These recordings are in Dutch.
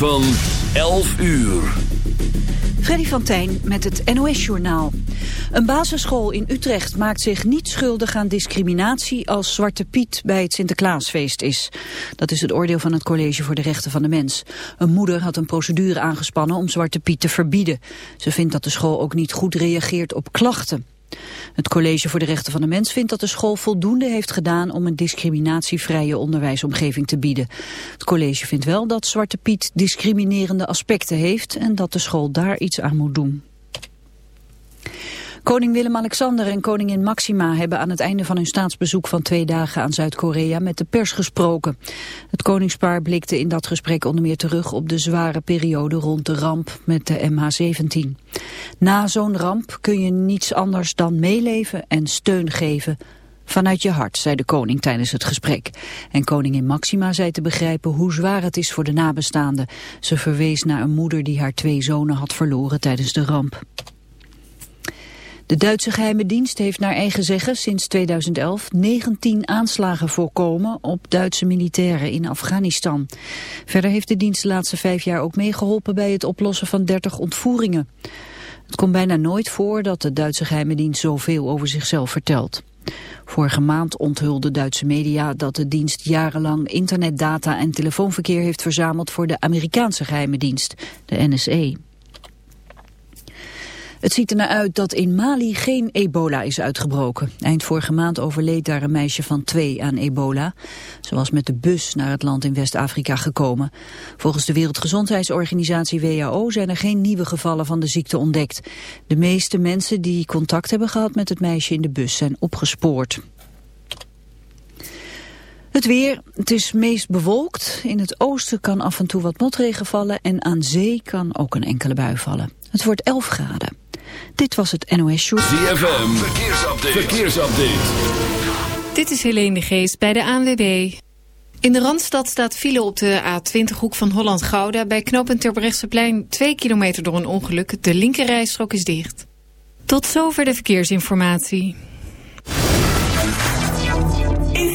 van 11 uur. Freddy van Tijn met het NOS-journaal. Een basisschool in Utrecht maakt zich niet schuldig aan discriminatie als Zwarte Piet bij het Sinterklaasfeest is. Dat is het oordeel van het College voor de Rechten van de Mens. Een moeder had een procedure aangespannen om Zwarte Piet te verbieden. Ze vindt dat de school ook niet goed reageert op klachten. Het College voor de Rechten van de Mens vindt dat de school voldoende heeft gedaan om een discriminatievrije onderwijsomgeving te bieden. Het college vindt wel dat Zwarte Piet discriminerende aspecten heeft en dat de school daar iets aan moet doen. Koning Willem-Alexander en koningin Maxima hebben aan het einde van hun staatsbezoek van twee dagen aan Zuid-Korea met de pers gesproken. Het koningspaar blikte in dat gesprek onder meer terug op de zware periode rond de ramp met de MH17. Na zo'n ramp kun je niets anders dan meeleven en steun geven Vanuit je hart, zei de koning tijdens het gesprek. En koningin Maxima zei te begrijpen hoe zwaar het is voor de nabestaanden. Ze verwees naar een moeder die haar twee zonen had verloren tijdens de ramp. De Duitse geheime dienst heeft naar eigen zeggen sinds 2011 19 aanslagen voorkomen op Duitse militairen in Afghanistan. Verder heeft de dienst de laatste vijf jaar ook meegeholpen bij het oplossen van 30 ontvoeringen. Het komt bijna nooit voor dat de Duitse geheime dienst zoveel over zichzelf vertelt. Vorige maand onthulde Duitse media dat de dienst jarenlang internetdata en telefoonverkeer heeft verzameld voor de Amerikaanse geheime dienst, de NSE. Het ziet er naar uit dat in Mali geen ebola is uitgebroken. Eind vorige maand overleed daar een meisje van twee aan ebola. Ze was met de bus naar het land in West-Afrika gekomen. Volgens de Wereldgezondheidsorganisatie WHO zijn er geen nieuwe gevallen van de ziekte ontdekt. De meeste mensen die contact hebben gehad met het meisje in de bus zijn opgespoord. Het weer, het is meest bewolkt. In het oosten kan af en toe wat motregen vallen en aan zee kan ook een enkele bui vallen. Het wordt 11 graden. Dit was het NOS Show. ZFM, verkeersupdate. verkeersupdate. Dit is Helene de Geest bij de ANWB. In de Randstad staat file op de A20 hoek van Holland-Gouda... bij knooppunt Terbrechtseplein 2 kilometer door een ongeluk. De linkerrijstrook is dicht. Tot zover de verkeersinformatie. In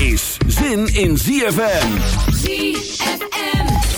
is zin in ZFM. ZFM.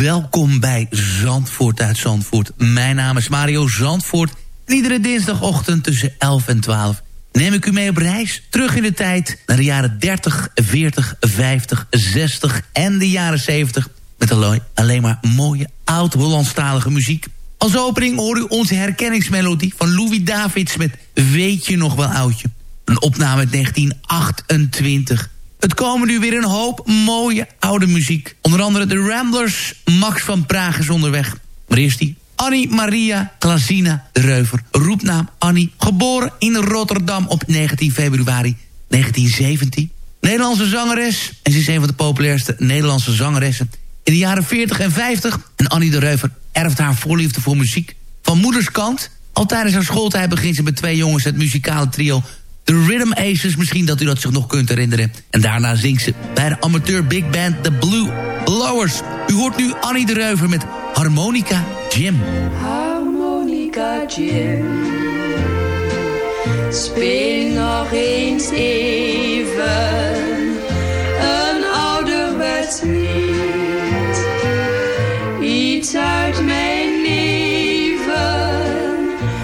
Welkom bij Zandvoort uit Zandvoort. Mijn naam is Mario Zandvoort. Iedere dinsdagochtend tussen 11 en 12 neem ik u mee op reis. Terug in de tijd naar de jaren 30, 40, 50, 60 en de jaren 70. Met alleen, alleen maar mooie oud-Hollandstalige muziek. Als opening hoor u onze herkenningsmelodie van Louis Davids met Weet je nog wel oudje. Een opname uit 1928. Het komen nu weer een hoop mooie oude muziek. Onder andere de Ramblers, Max van Praag is onderweg. Maar eerst die Annie Maria Glazina de Reuver. Roepnaam Annie, geboren in Rotterdam op 19 februari 1917. Nederlandse zangeres en ze is een van de populairste Nederlandse zangeressen in de jaren 40 en 50. En Annie de Reuver erft haar voorliefde voor muziek van moederskant. Al tijdens haar schooltijd begint ze met twee jongens het muzikale trio de Rhythm Aces, misschien dat u dat zich nog kunt herinneren. En daarna zingt ze bij de amateur big band The Blue Blowers. U hoort nu Annie de Reuver met Harmonica Jim. Harmonica Jim. Speel nog eens even een ouderwets lied. Iets uit mijn leven.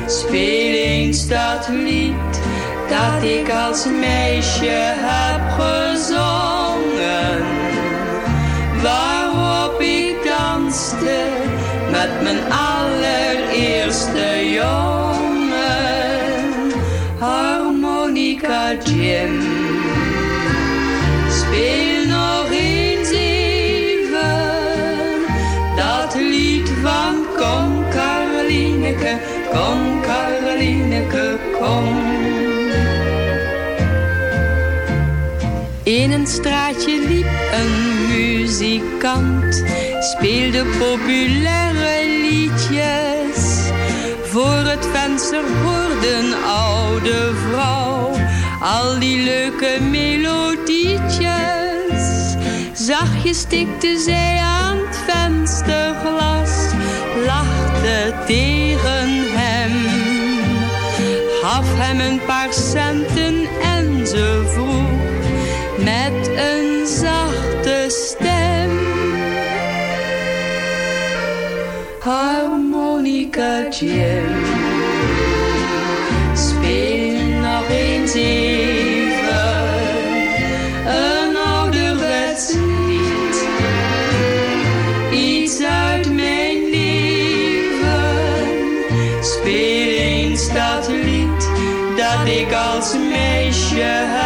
Speel eens dat lied dat ik als meisje heb gezongen. Waarop ik danste met mijn allereerste jongen. Harmonica Jim. Speel nog eens even dat lied van Kom Karolineke, kom Karolineke, kom. In een straatje liep een muzikant, speelde populaire liedjes. Voor het venster hoorde een oude vrouw al die leuke melodietjes. Zachtjes tikte zij aan het vensterglas lachte tegen hem. Gaf hem een paar centen en Jim, speel nog eens even een ouderwets lied. Iets uit mijn leven, speel eens dat lied dat ik als meisje heb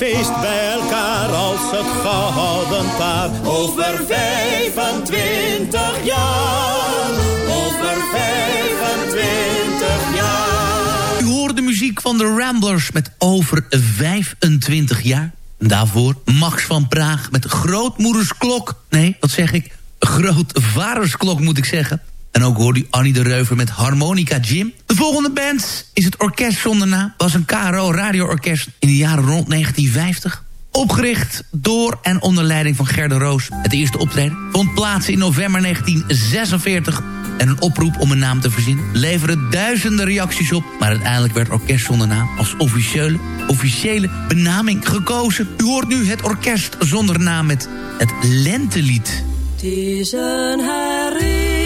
Feest bij elkaar, als het gehouden paar. Over 25 jaar. Over 25 jaar. U hoort de muziek van de Ramblers met over 25 jaar. Daarvoor Max van Praag met Grootmoedersklok. Nee, wat zeg ik? Grootvadersklok moet ik zeggen. En ook hoorde u Annie de Reuver met Harmonica Jim. De volgende band is het Orkest Zonder Naam. was een KRO radioorkest in de jaren rond 1950. Opgericht door en onder leiding van Gerda Roos. Het eerste optreden vond plaats in november 1946 en een oproep om een naam te verzinnen. Leveren duizenden reacties op, maar uiteindelijk werd Orkest Zonder Naam als officiële, officiële benaming gekozen. U hoort nu het Orkest Zonder Naam met het Lentelied. Het is een herinnering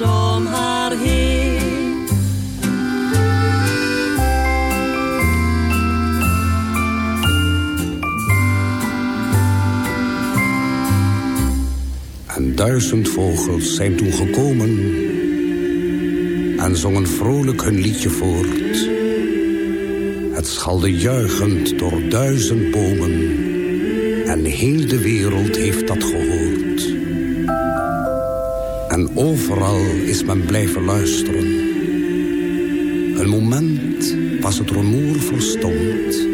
om haar heen. En duizend vogels zijn toen gekomen en zongen vrolijk hun liedje voort. Het schalde juichend door duizend bomen en heel de wereld heeft dat gehoord. En overal is men blijven luisteren. Een moment was het rumoer verstomd,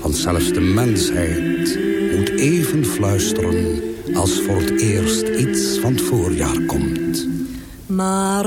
want zelfs de mensheid moet even fluisteren als voor het eerst iets van het voorjaar komt. Maar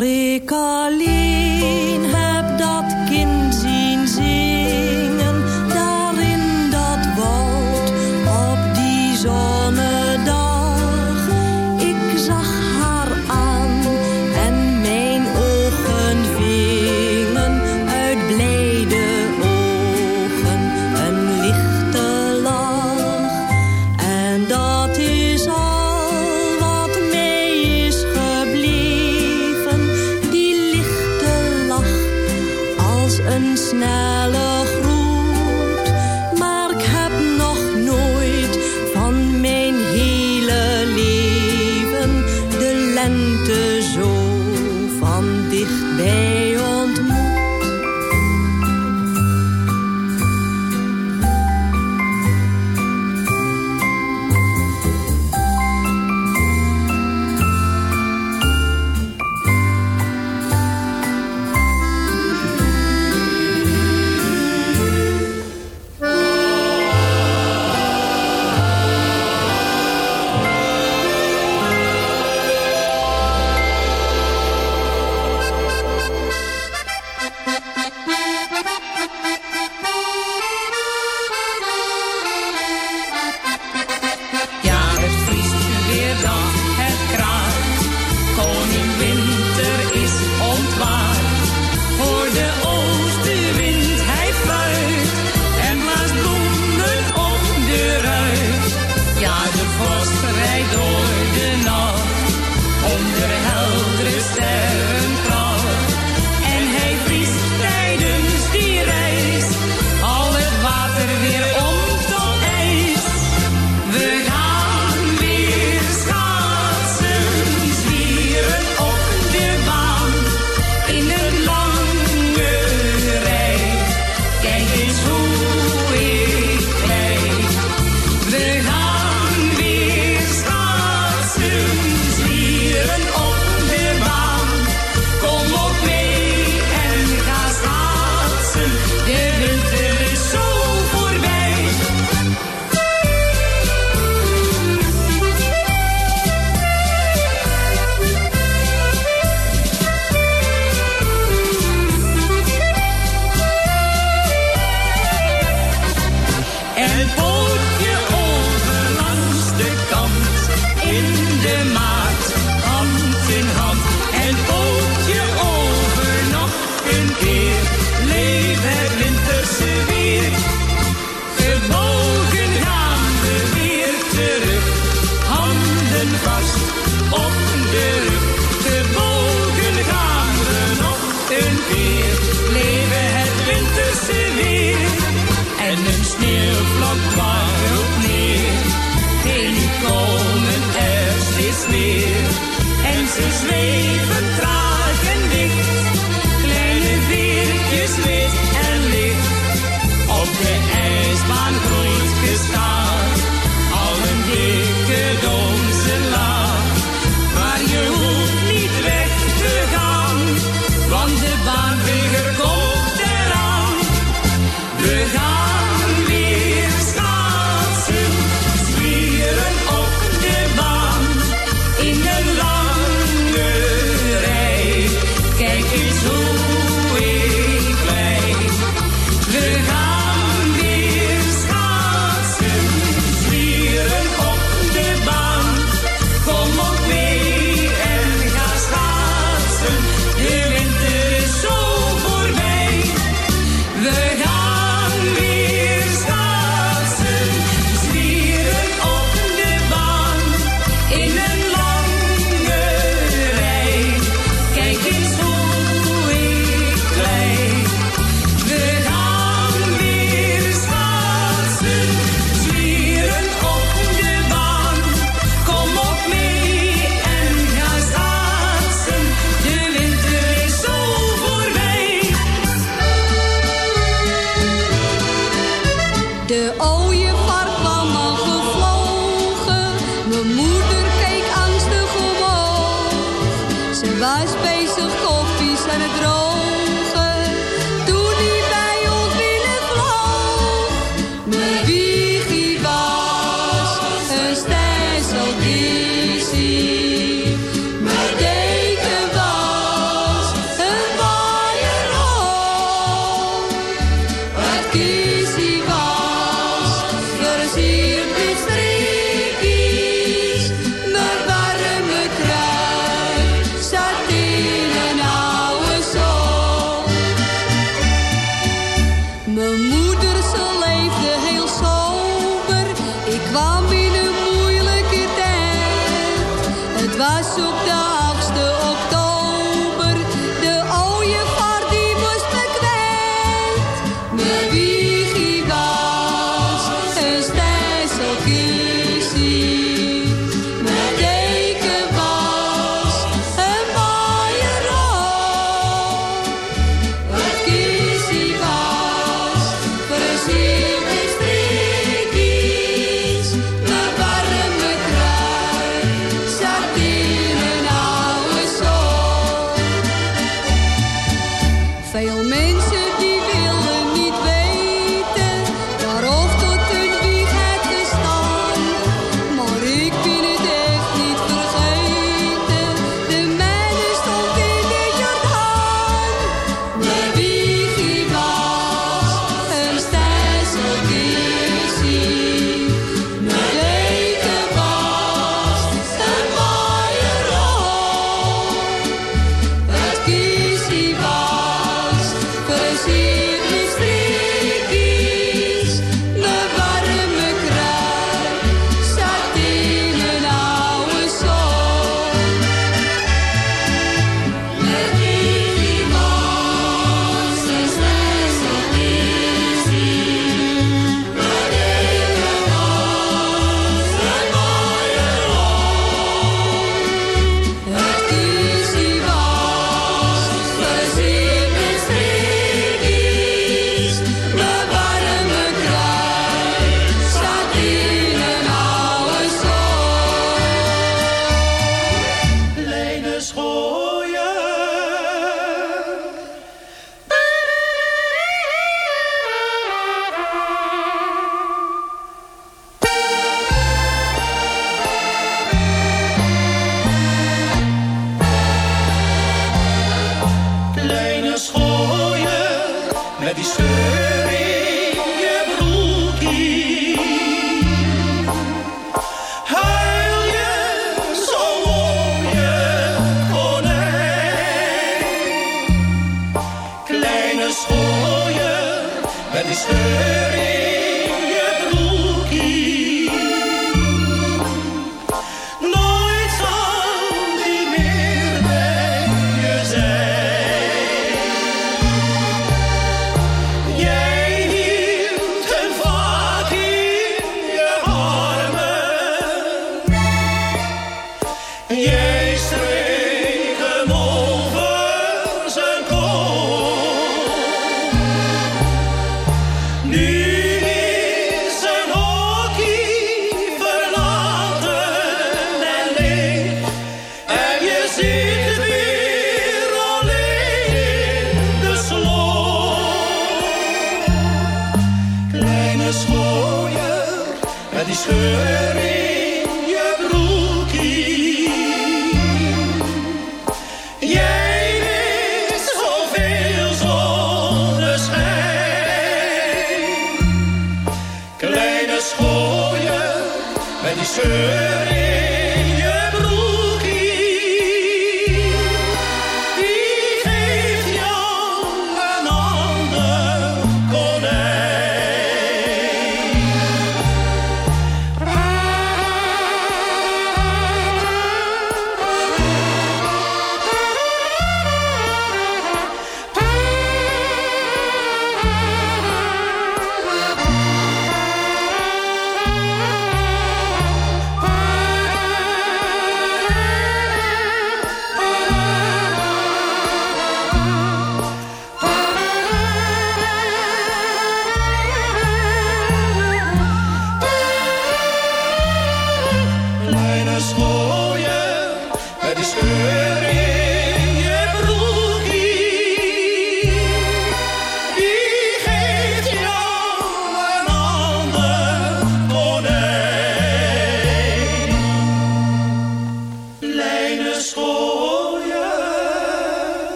schooier met die scheur in je broekie. Jij mist zoveel zonneschijn. Kleine schooier met die scheur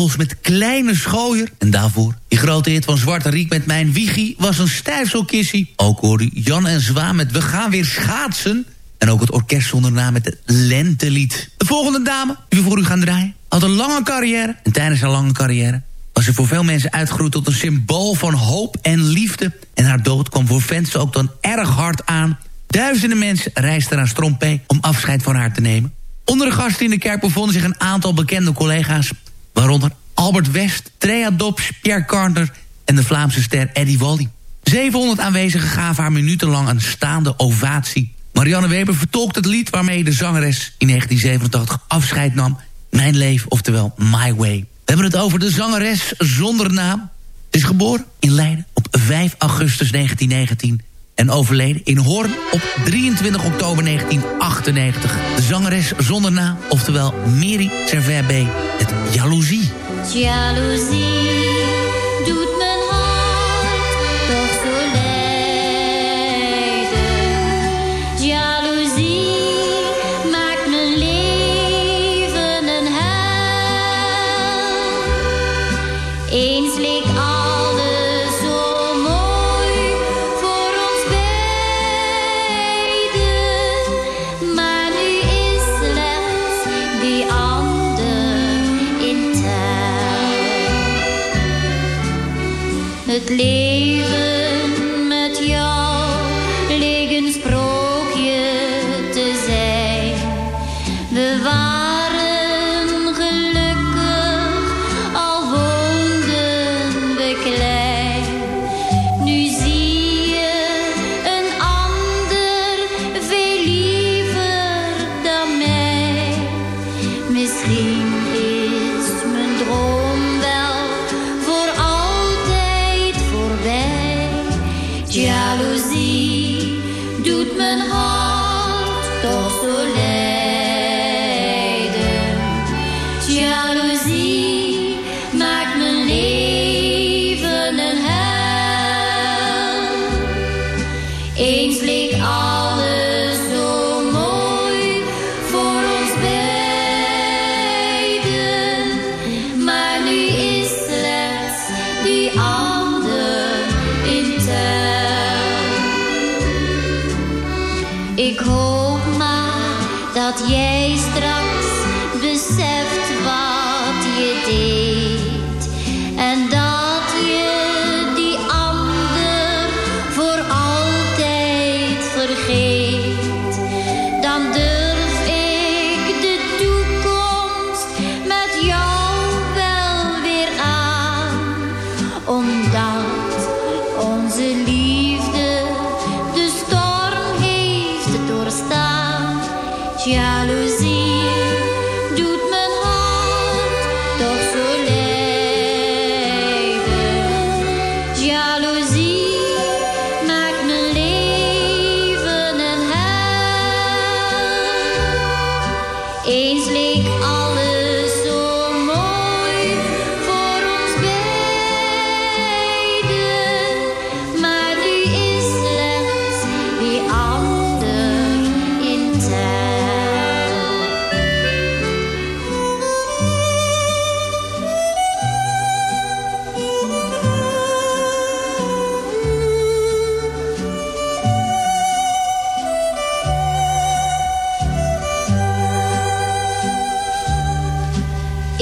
met kleine schooier. En daarvoor die grote hit van Zwarte Riek met Mijn Wiegie was een stijfselkissie. Ook hoorde Jan en Zwaan met We gaan weer schaatsen. En ook het orkest zonder naam met het Lentelied. De volgende dame die we voor u gaan draaien had een lange carrière. En tijdens haar lange carrière was ze voor veel mensen uitgegroeid tot een symbool van hoop en liefde. En haar dood kwam voor fans ook dan erg hard aan. Duizenden mensen reisden naar Strompé om afscheid van haar te nemen. Onder de gasten in de kerk bevonden zich een aantal bekende collega's... waaronder Albert West, Trea Dobbs, Pierre Carter... en de Vlaamse ster Eddie Wally. 700 aanwezigen gaven haar minutenlang een staande ovatie. Marianne Weber vertolkt het lied waarmee de zangeres in 1987 afscheid nam... Mijn leven, oftewel My Way. We hebben het over de zangeres zonder naam. Ze is geboren in Leiden op 5 augustus 1919 en overleden in Hoorn op 23 oktober 1998. De zangeres zonder naam, oftewel Mary Servet het Jaloezie. Jaloezie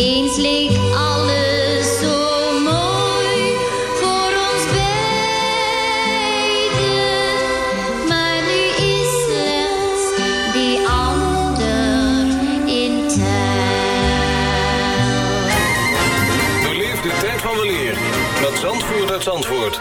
Eens leek alles zo mooi voor ons beiden. Maar nu is slechts die ander in tel. Beleef de tijd van weleer met Zandvoort uit Zandvoort.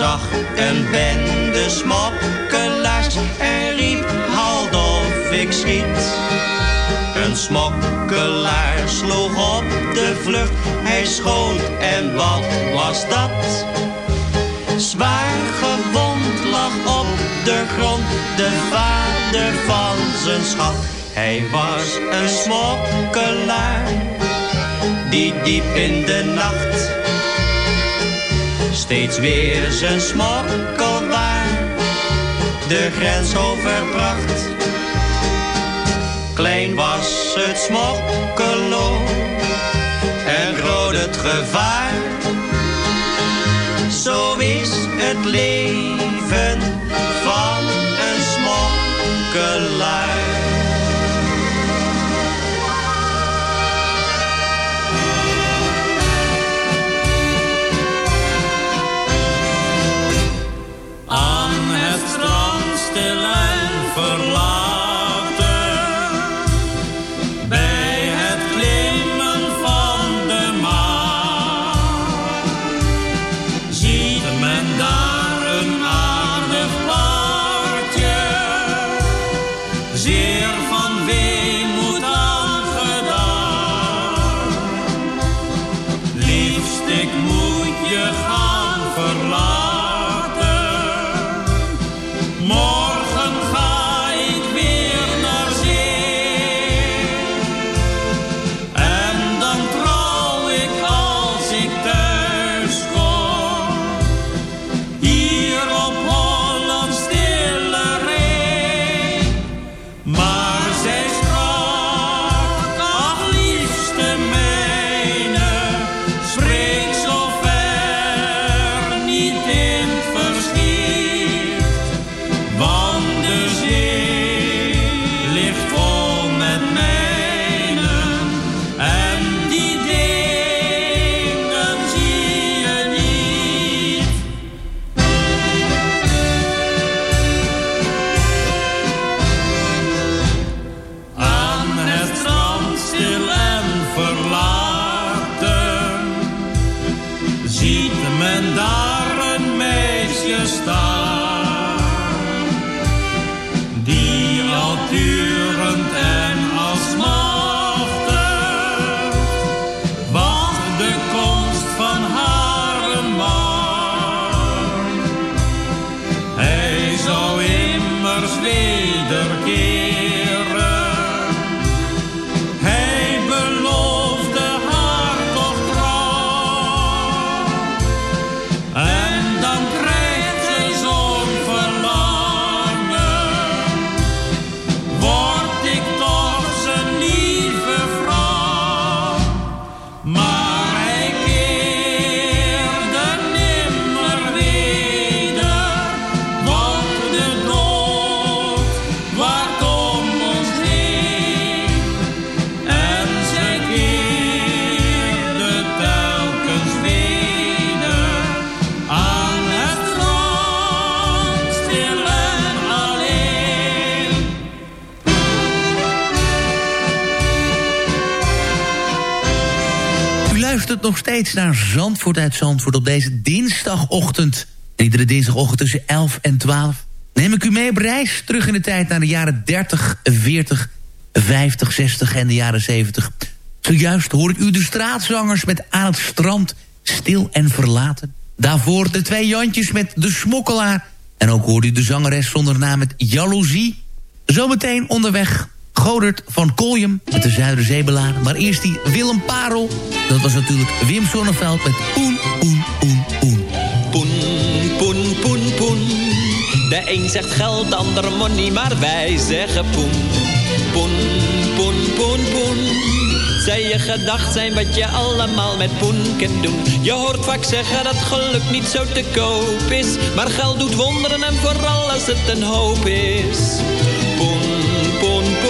zag een bende smokkelaars en riep, halt of ik schiet. Een smokkelaar sloeg op de vlucht, hij schoot en wat was dat? Zwaar gewond lag op de grond de vader van zijn schat. Hij was een smokkelaar die diep in de nacht steeds weer zijn smokkelwaar de grens overbracht. Klein was het smokkelo en groot het gevaar. Naar Zandvoort uit Zandvoort op deze dinsdagochtend. En iedere dinsdagochtend tussen 11 en 12 neem ik u mee op reis terug in de tijd naar de jaren 30, 40, 50, 60 en de jaren 70. Zojuist hoor ik u de straatzangers met Aan het strand, stil en verlaten. Daarvoor de twee Jantjes met De Smokkelaar. En ook hoorde u de zangeres zonder naam met Jaloezie. Zometeen onderweg Godert van Koljem met de Zuiderzeebelaar. Maar eerst die Willem Parel. Dat was natuurlijk Wim Sonneveld met Poen, Poen, Poen, Poen. Poen, poen, poen, poen. De een zegt geld, de ander money, maar wij zeggen poen. Poen, poen, poen, poen. Zij je gedacht zijn wat je allemaal met poen kunt doen. Je hoort vaak zeggen dat geluk niet zo te koop is. Maar geld doet wonderen en vooral als het een hoop is. Poen,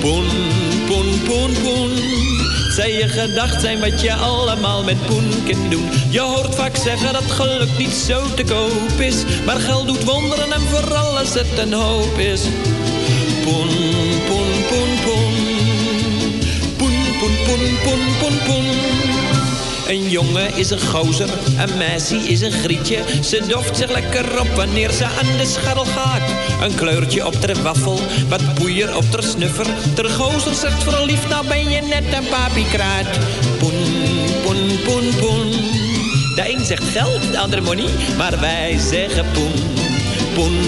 Poen, poen, poen, poen. Zij je gedacht zijn wat je allemaal met poen kunt doen. Je hoort vaak zeggen dat geluk niet zo te koop is. Maar geld doet wonderen en vooral als het een hoop is. Poen, poen, poen, poen. Poen, poen, poen, poen, poen, poen. Een jongen is een gozer, een meisje is een grietje. Ze doft zich lekker op wanneer ze aan de scharrel gaat. Een kleurtje op ter waffel, wat poeier op ter snuffer. Ter gozer zegt voor lief, nou ben je net een papiekraat. Poen, poen, poen, poen. De een zegt geld, de ander money, maar wij zeggen poen. Poen,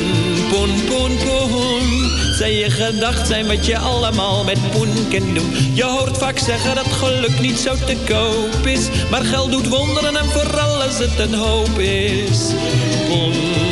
poen, poen, poen. Zij je gedacht zijn wat je allemaal met poen kunt doen. Je hoort vaak zeggen dat geluk niet zo te koop is. Maar geld doet wonderen en vooral als het een hoop is. Poen,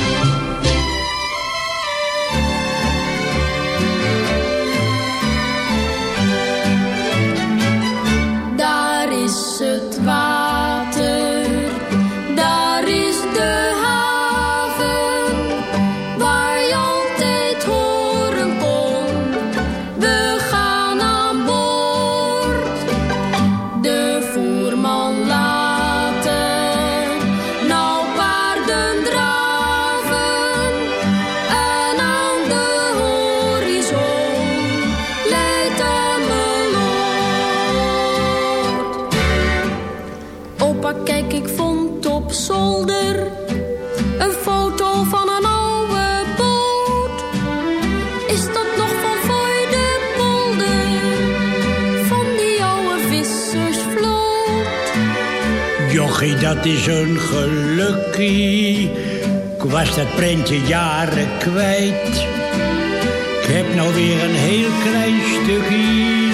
Dat is een gelukkie. Ik was dat prentje jaren kwijt. Ik heb nou weer een heel klein stukje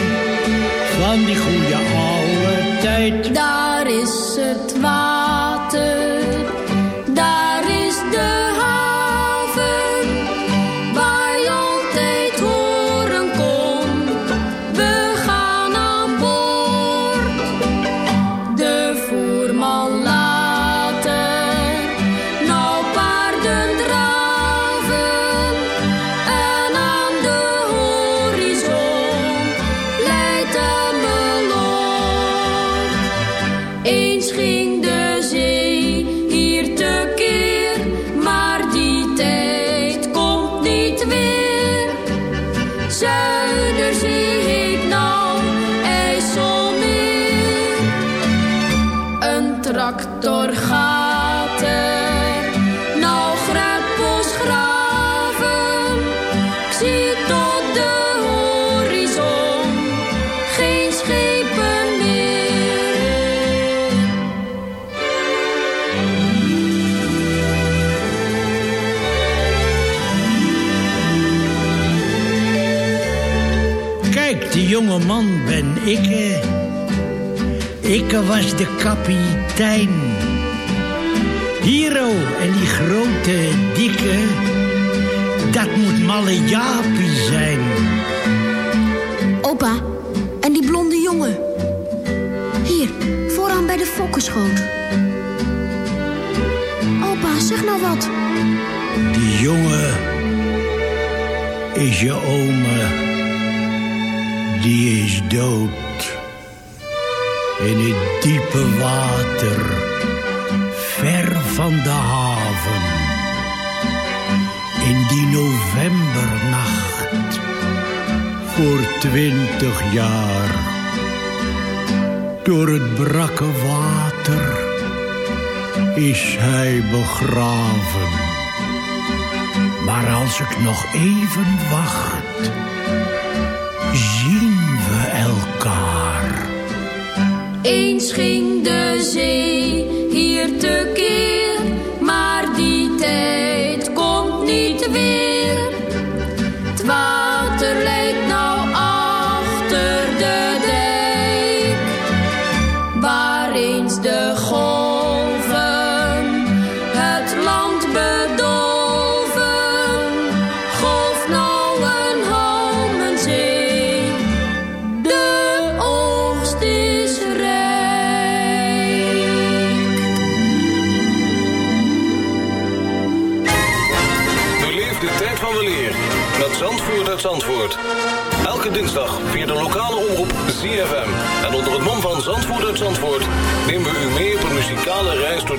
van die goede oude tijd. Daar is Ik was de kapitein. Hero en die grote, dikke, dat moet malle Jaapie zijn. Opa, en die blonde jongen. Hier, vooraan bij de fokkenschoot. Opa, zeg nou wat. Die jongen is je ome. Die is dood. In het diepe water, ver van de haven. In die novembernacht, voor twintig jaar. Door het brakke water is hij begraven. Maar als ik nog even wacht, Eens ging de zee hier te keer,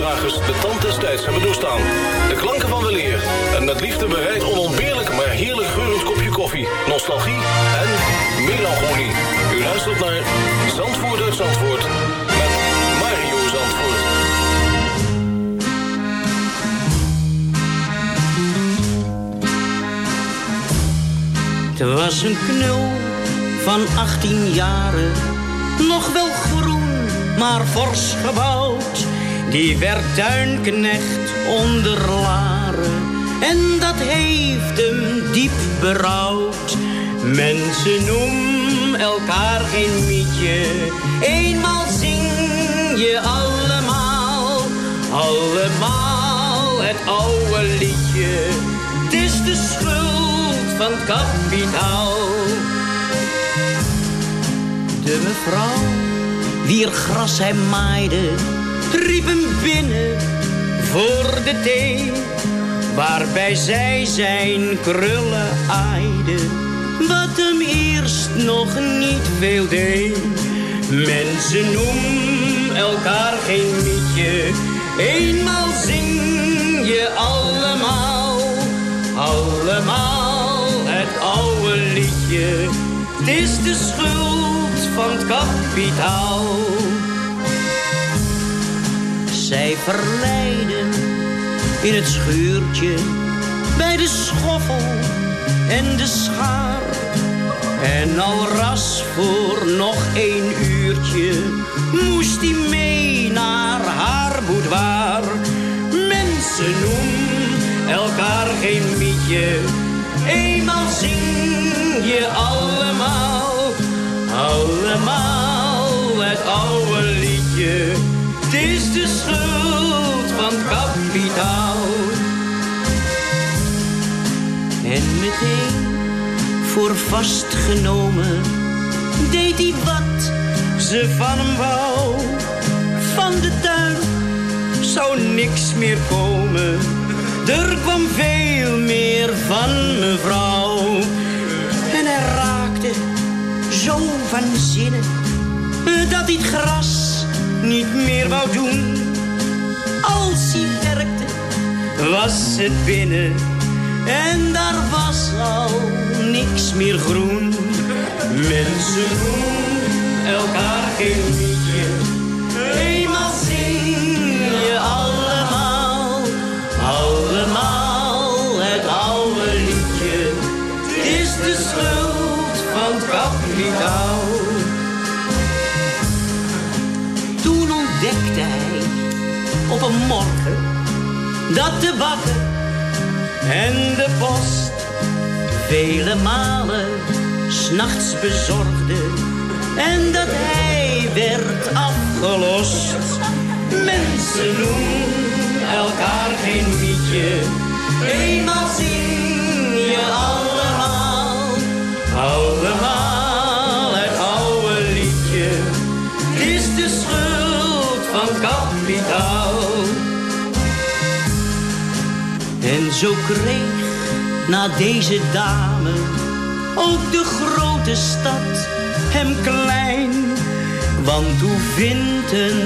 Geluidsdragers de tand des tijds hebben doorstaan. De klanken van weleer en met liefde bereid onontbeerlijk maar heerlijk geurend kopje koffie, nostalgie en melancholie. U luistert naar Zandvoort uit Zandvoort met Mario Zandvoort. Het was een knul van 18 jaren, nog wel groen, maar fors gebouwd. Die werd tuinknecht onder Laren en dat heeft hem diep berouwd. Mensen noemen elkaar geen mietje, eenmaal zing je allemaal, allemaal het oude liedje. Het is de schuld van het kapitaal. De mevrouw, wier gras hij maaide, riep hem binnen voor de thee. Waarbij zij zijn krullen aaide, wat hem eerst nog niet veel deed. Mensen noemen elkaar geen mietje, eenmaal zing je allemaal, allemaal het oude liedje. Het is de schuld van het kapitaal. Zij verleiden in het schuurtje bij de schoffel en de schaar. En al ras voor nog één uurtje moest hij mee naar haar boudoir. Mensen noemen elkaar geen mietje, eenmaal zing je allemaal, allemaal het oude liedje. Het is de schuld van kapitaal. En meteen voor vastgenomen deed hij wat ze van hem wou. Van de tuin zou niks meer komen. Er kwam veel meer van mevrouw. En hij raakte zo van zinnen dat hij het niet meer wou doen. Als hij werkte was het binnen En daar was al niks meer groen. Mensen doen elkaar geen liedje. Eenmaal zing je allemaal, allemaal het oude liedje. Is de schuld van kapitaal. Op een morgen dat de bakker en de post vele malen s'nachts bezorgde en dat hij werd afgelost. Mensen doen elkaar geen liedje, eenmaal zing je allemaal, allemaal zo kreeg na deze dame ook de grote stad hem klein. Want hoe vindt een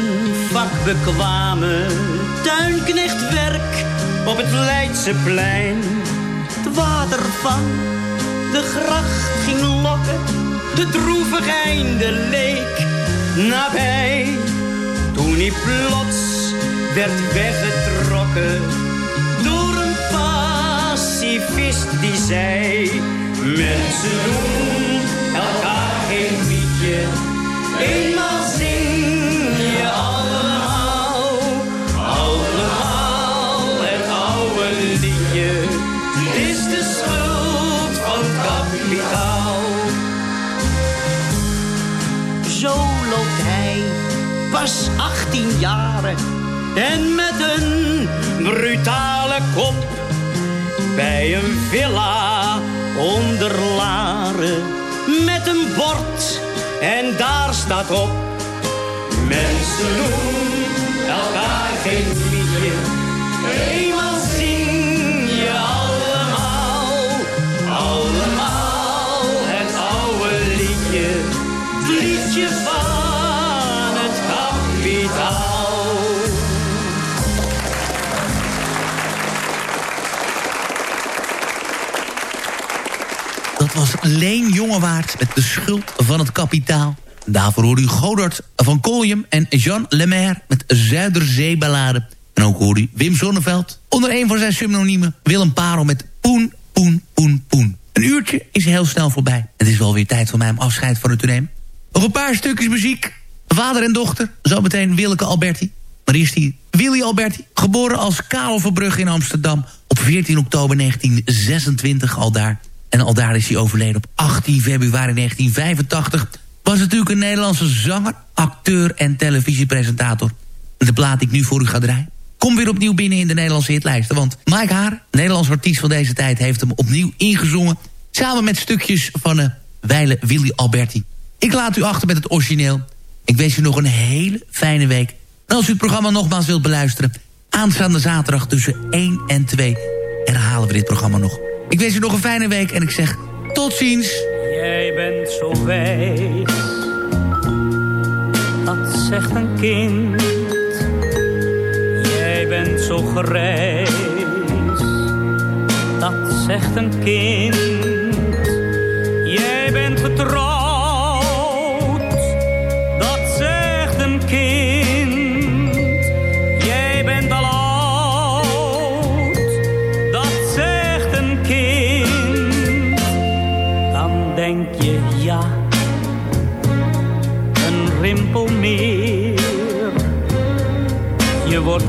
vakbekwame tuinknecht werk op het Leidseplein? Het water van de gracht ging lokken, de droevig einde leek nabij. Toen hij plots werd weggetrokken pacifist die zei... Mensen doen elkaar geen liedje, eenmaal zing je allemaal. Allemaal het oude liedje, is de schuld van kapitaal. Zo loopt hij, pas 18 jaren, en met een brutale kop bij een villa onder Laren met een bord. En daar staat op mensen doen elkaar geen liedje Was Leen Jongewaard met de schuld van het kapitaal. Daarvoor hoorde u Godard van Koljum en Jean Lemaire met Zuiderzeeballade. En ook hoorde u Wim Zonneveld onder een van zijn synoniemen Willem Parel met Poen, Poen, Poen, Poen. Een uurtje is heel snel voorbij. Het is wel weer tijd voor mij om afscheid van u te nemen. Nog een paar stukjes muziek. Vader en dochter, zometeen Willeke Alberti. Maar eerst hier Willy Alberti, geboren als Karel Verbrugge in Amsterdam... op 14 oktober 1926 al daar. En al daar is hij overleden op 18 februari 1985. Was natuurlijk een Nederlandse zanger, acteur en televisiepresentator. De plaat die ik nu voor u ga draaien. Kom weer opnieuw binnen in de Nederlandse hitlijsten. Want Mike Haar, Nederlands artiest van deze tijd... heeft hem opnieuw ingezongen. Samen met stukjes van uh, Weile Willy Alberti. Ik laat u achter met het origineel. Ik wens u nog een hele fijne week. En als u het programma nogmaals wilt beluisteren... aanstaande zaterdag tussen 1 en 2 herhalen we dit programma nog. Ik wens u nog een fijne week en ik zeg tot ziens. Jij bent zo wijs, dat zegt een kind. Jij bent zo grijs, dat zegt een kind. Je